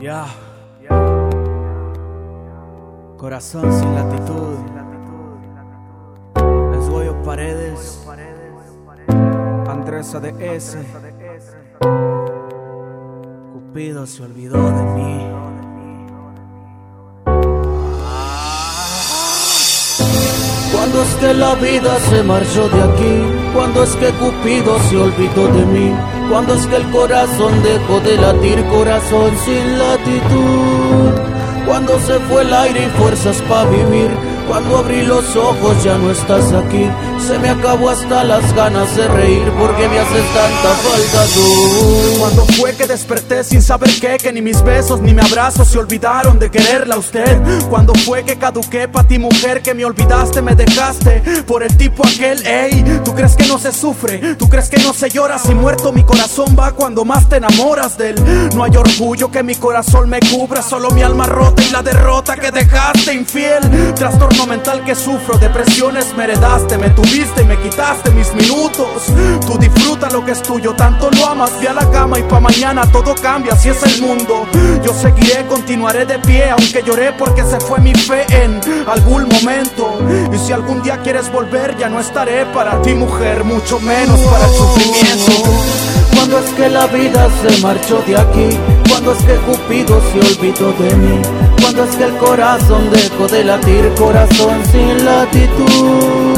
Ya. Corazón sin latitud. Es Goyo Paredes. Andresa de S. Cupido se olvidó de mí. Que la vida se marchó de aquí, cuando es que Cupido se olvidó de mí, cuando es que el corazón dejó de latir, corazón sin latitud, cuando se fue el aire y fuerzas para vivir, cuando abrí los ojos ya no estás aquí, se me acabó hasta las ganas de reír porque me haces tanta falta tú. Cuando fue que desperté sin saber qué, que ni mis besos ni mi abrazo se olvidaron de quererla a usted. Cuando fue que caduqué pa' ti mujer, que me olvidaste, me dejaste por el tipo aquel, ey. ¿Tú crees que no se sufre? ¿Tú crees que no se llora? Si muerto mi corazón va cuando más te enamoras de él. No hay orgullo que mi corazón me cubra, solo mi alma rota y la derrota que dejaste infiel. Mental que sufro, depresiones me heredaste, me tuviste y me quitaste mis minutos. Tú disfruta lo que es tuyo, tanto lo amas, ve a la cama y pa' mañana todo cambia, así es el mundo. Yo seguiré, continuaré de pie, aunque lloré porque se fue mi fe en algún momento. Y si algún día quieres volver, ya no estaré para ti, mujer, mucho menos para el sufrimiento. Cuando es que la vida se marchó de aquí, cuando es que Cupido se olvidó de mí, cuando es que el corazón dejó de latir, corazón sin latitud.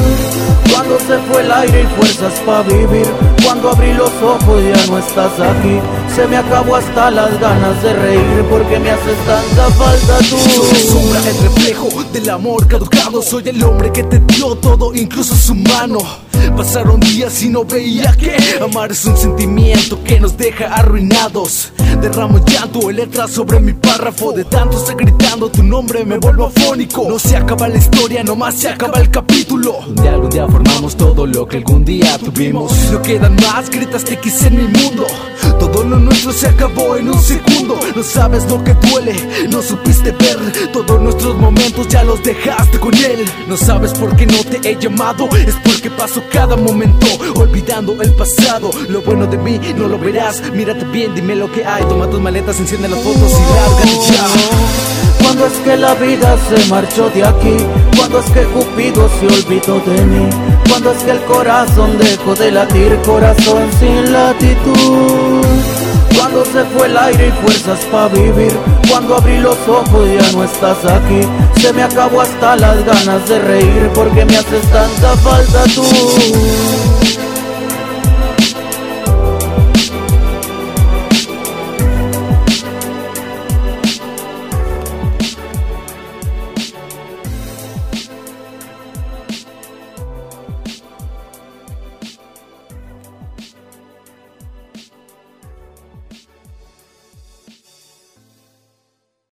Cuando se fue el aire y fuerzas para vivir, cuando abrí los ojos ya no estás aquí, se me acabó hasta las ganas de reír porque me haces tanta falta tú. Soy sombra, el reflejo del amor caducado. Soy el hombre que te dio todo, incluso su mano. Pasaron días y no veía que amar es un sentimiento que nos deja arruinados. Derramo llanto en letras sobre mi párrafo. De tanto estar gritando tu nombre me vuelvo afónico. No se acaba la historia, nomás se acaba el capítulo. Donde algún día formamos todo lo que algún día tuvimos. No quedan más, gritaste quise en mi mundo. Todo lo nuestro se acabó en un segundo. No sabes lo que duele, no supiste ver. Todos nuestros momentos ya los dejaste con él. No sabes por qué no te he llamado, es porque paso cada momento olvidando el pasado. Lo bueno de mí no lo verás. Mírate bien, dime lo que hay. Toma tus maletas, enciende las fotos y lárgate ya. Cuando es que la vida se marchó de aquí, cuando es que Cupido se olvidó de mí, cuando es que el corazón dejó de latir, corazón sin latitud. Cuando se fue el aire y fuerzas para vivir, cuando abrí los ojos ya no estás aquí, se me acabó hasta las ganas de reír porque me haces tanta falta tú.